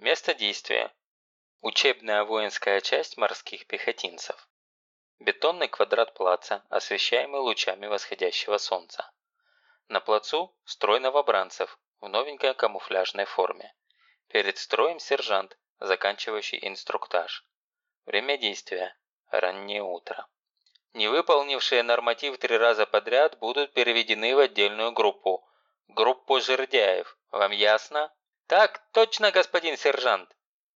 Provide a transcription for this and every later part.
Место действия. Учебная воинская часть морских пехотинцев. Бетонный квадрат плаца, освещаемый лучами восходящего солнца. На плацу строй новобранцев в новенькой камуфляжной форме. Перед строем сержант, заканчивающий инструктаж. Время действия – раннее утро. Не выполнившие норматив три раза подряд будут переведены в отдельную группу. Группу жердяев. Вам ясно? Так точно, господин сержант.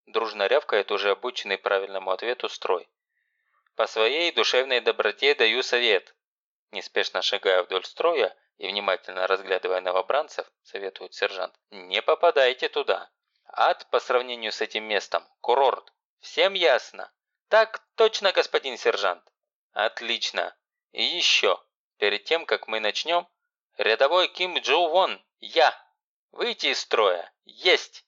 Дружно рявкает уже обученный правильному ответу строй. По своей душевной доброте даю совет. Неспешно шагая вдоль строя и внимательно разглядывая новобранцев, советует сержант, не попадайте туда. Ад по сравнению с этим местом – курорт. Всем ясно? Так точно, господин сержант. Отлично. И еще, перед тем, как мы начнем, рядовой Ким Джу Вон, я. Выйти из строя. Есть.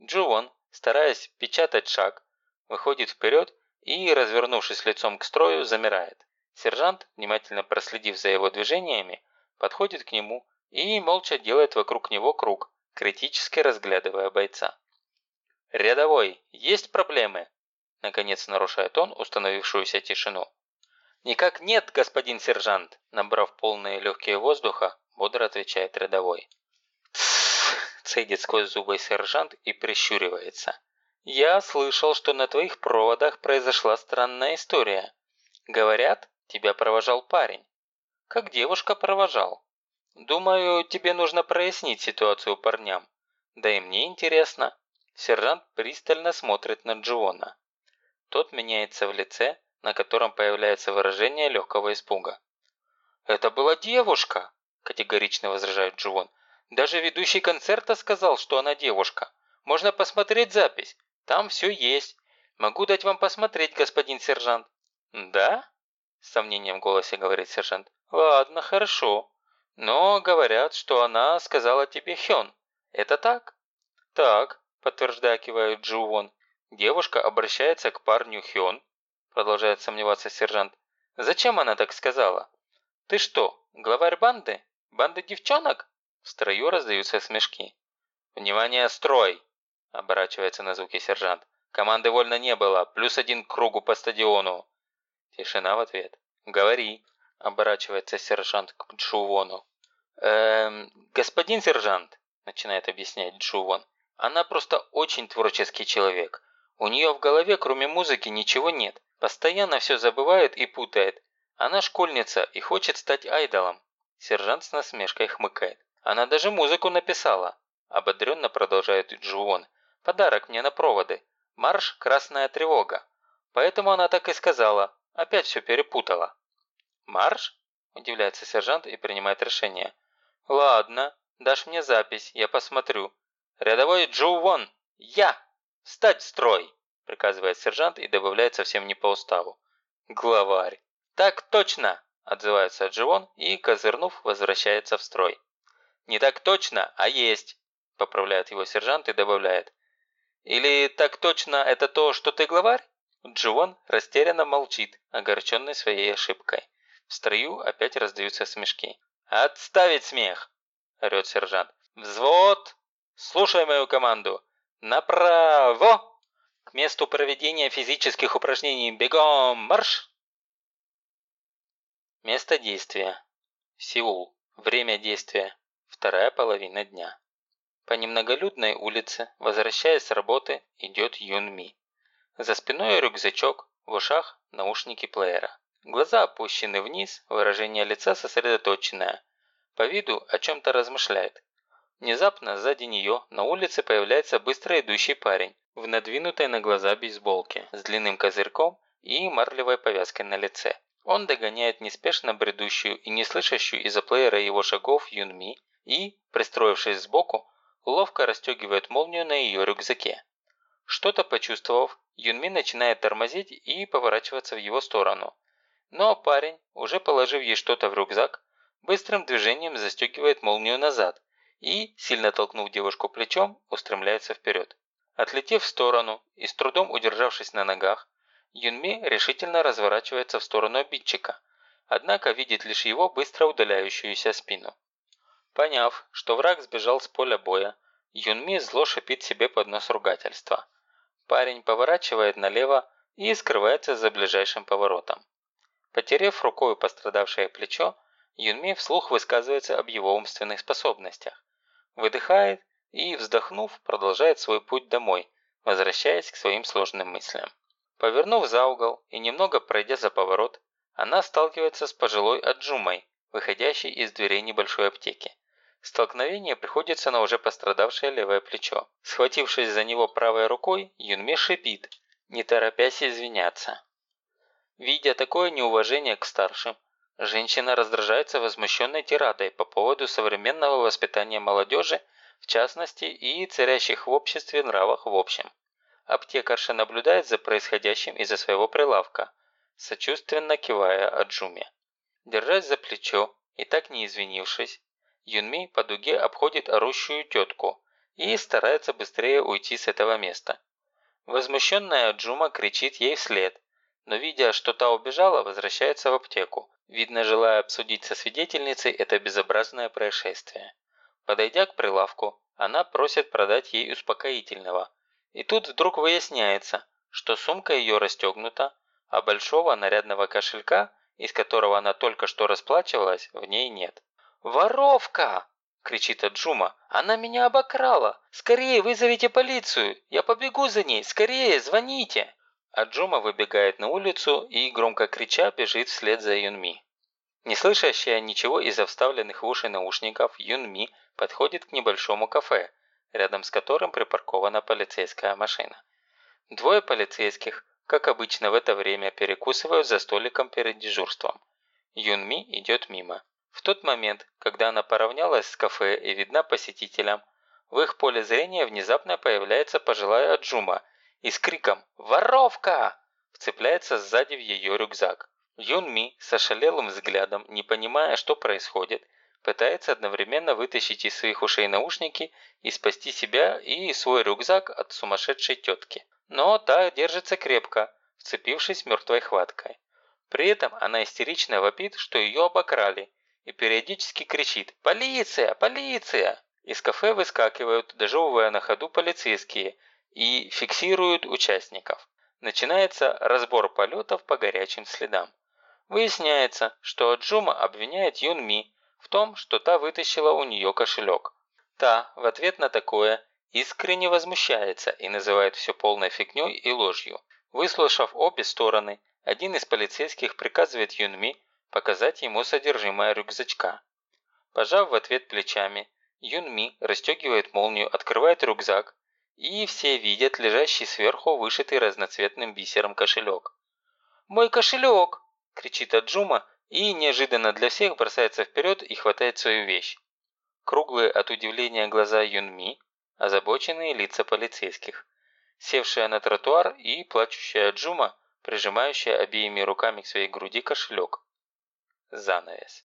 Джу Вон, стараясь печатать шаг, выходит вперед и, развернувшись лицом к строю, замирает. Сержант, внимательно проследив за его движениями, подходит к нему и молча делает вокруг него круг, критически разглядывая бойца. «Рядовой, есть проблемы?» Наконец нарушает он установившуюся тишину. «Никак нет, господин сержант!» Набрав полные легкие воздуха, бодро отвечает рядовой. Цедит сквозь зубы сержант и прищуривается. «Я слышал, что на твоих проводах произошла странная история. Говорят, тебя провожал парень. Как девушка провожал. Думаю, тебе нужно прояснить ситуацию парням. Да и мне интересно». Сержант пристально смотрит на Джона. Тот меняется в лице, на котором появляется выражение легкого испуга. «Это была девушка!» – категорично возражает Джон. «Даже ведущий концерта сказал, что она девушка. Можно посмотреть запись. Там все есть. Могу дать вам посмотреть, господин сержант». «Да?» – с сомнением в голосе говорит сержант. «Ладно, хорошо. Но говорят, что она сказала тебе Хён. Это так?» «Так», – подтверждая кивает Джувон. Девушка обращается к парню Хён, продолжает сомневаться сержант. Зачем она так сказала? Ты что, главарь банды? Банды девчонок? В строю раздаются смешки. «Внимание, строй!» – оборачивается на звуки сержант. «Команды вольно не было, плюс один к кругу по стадиону». Тишина в ответ. «Говори», – оборачивается сержант к Джувону. «Эм, господин сержант», – начинает объяснять Джувон, – «она просто очень творческий человек. У нее в голове кроме музыки ничего нет. Постоянно все забывает и путает. Она школьница и хочет стать айдолом. Сержант с насмешкой хмыкает. Она даже музыку написала. Ободренно продолжает Джуон. Подарок мне на проводы. Марш «Красная тревога». Поэтому она так и сказала. Опять все перепутала. «Марш?» – удивляется сержант и принимает решение. «Ладно, дашь мне запись, я посмотрю. Рядовой Джу Я!» «Встать в строй!» – приказывает сержант и добавляет совсем не по уставу. «Главарь!» «Так точно!» – отзывается Дживон и, козырнув, возвращается в строй. «Не так точно, а есть!» – поправляет его сержант и добавляет. «Или так точно это то, что ты главарь?» Дживон растерянно молчит, огорченный своей ошибкой. В строю опять раздаются смешки. «Отставить смех!» – орет сержант. «Взвод! Слушай мою команду! Направо! К месту проведения физических упражнений бегом марш! Место действия. Сеул. Время действия. Вторая половина дня. По немноголюдной улице, возвращаясь с работы, идет Юн Ми. За спиной рюкзачок, в ушах наушники плеера. Глаза опущены вниз, выражение лица сосредоточенное. По виду о чем-то размышляет. Внезапно сзади нее на улице появляется быстро идущий парень в надвинутой на глаза бейсболке с длинным козырьком и марлевой повязкой на лице. Он догоняет неспешно бредущую и не слышащую из-за плеера его шагов Юнми и, пристроившись сбоку, ловко расстегивает молнию на ее рюкзаке. Что-то почувствовав, Юнми начинает тормозить и поворачиваться в его сторону. Но парень, уже положив ей что-то в рюкзак, быстрым движением застегивает молнию назад и, сильно толкнув девушку плечом, устремляется вперед. Отлетев в сторону и с трудом удержавшись на ногах, Юнми решительно разворачивается в сторону обидчика, однако видит лишь его быстро удаляющуюся спину. Поняв, что враг сбежал с поля боя, Юнми зло шипит себе под нос ругательства. Парень поворачивает налево и скрывается за ближайшим поворотом. Потерев рукой пострадавшее плечо, Юнми вслух высказывается об его умственных способностях. Выдыхает и, вздохнув, продолжает свой путь домой, возвращаясь к своим сложным мыслям. Повернув за угол и немного пройдя за поворот, она сталкивается с пожилой Аджумой, выходящей из дверей небольшой аптеки. Столкновение приходится на уже пострадавшее левое плечо. Схватившись за него правой рукой, Юнми шипит, не торопясь извиняться. Видя такое неуважение к старшим, женщина раздражается возмущенной тирадой по поводу современного воспитания молодежи, в частности, и царящих в обществе нравах в общем. Аптекарша наблюдает за происходящим из-за своего прилавка, сочувственно кивая Аджуме. Держась за плечо и так не извинившись, Юнми по дуге обходит орущую тетку и старается быстрее уйти с этого места. Возмущенная Джума кричит ей вслед, но видя, что та убежала, возвращается в аптеку, видно желая обсудить со свидетельницей это безобразное происшествие. Подойдя к прилавку, она просит продать ей успокоительного. И тут вдруг выясняется, что сумка ее расстегнута, а большого нарядного кошелька, из которого она только что расплачивалась, в ней нет. «Воровка!» – кричит Аджума. «Она меня обокрала! Скорее вызовите полицию! Я побегу за ней! Скорее, звоните!» Аджума выбегает на улицу и, громко крича, бежит вслед за Юнми. Не слышащая ничего из-за вставленных в уши наушников, Юнми подходит к небольшому кафе, рядом с которым припаркована полицейская машина. Двое полицейских, как обычно в это время, перекусывают за столиком перед дежурством. Юнми идет мимо. В тот момент, когда она поравнялась с кафе и видна посетителям, в их поле зрения внезапно появляется пожилая Аджума и с криком «Воровка!» вцепляется сзади в ее рюкзак. Юнми с ошалелым взглядом, не понимая, что происходит, пытается одновременно вытащить из своих ушей наушники и спасти себя и свой рюкзак от сумасшедшей тетки. Но та держится крепко, вцепившись мертвой хваткой. При этом она истерично вопит, что ее обокрали, и периодически кричит «Полиция! Полиция!». Из кафе выскакивают, дожевывая на ходу полицейские, и фиксируют участников. Начинается разбор полетов по горячим следам. Выясняется, что Аджума обвиняет Юнми в том, что та вытащила у нее кошелек. Та в ответ на такое искренне возмущается и называет все полной фигней и ложью. Выслушав обе стороны, один из полицейских приказывает Юнми показать ему содержимое рюкзачка. Пожав в ответ плечами, Юнми расстегивает молнию, открывает рюкзак, и все видят лежащий сверху вышитый разноцветным бисером кошелек. «Мой кошелек!» – кричит Аджума и неожиданно для всех бросается вперед и хватает свою вещь. Круглые от удивления глаза Юнми, озабоченные лица полицейских, севшая на тротуар и плачущая Аджума, прижимающая обеими руками к своей груди кошелек занавес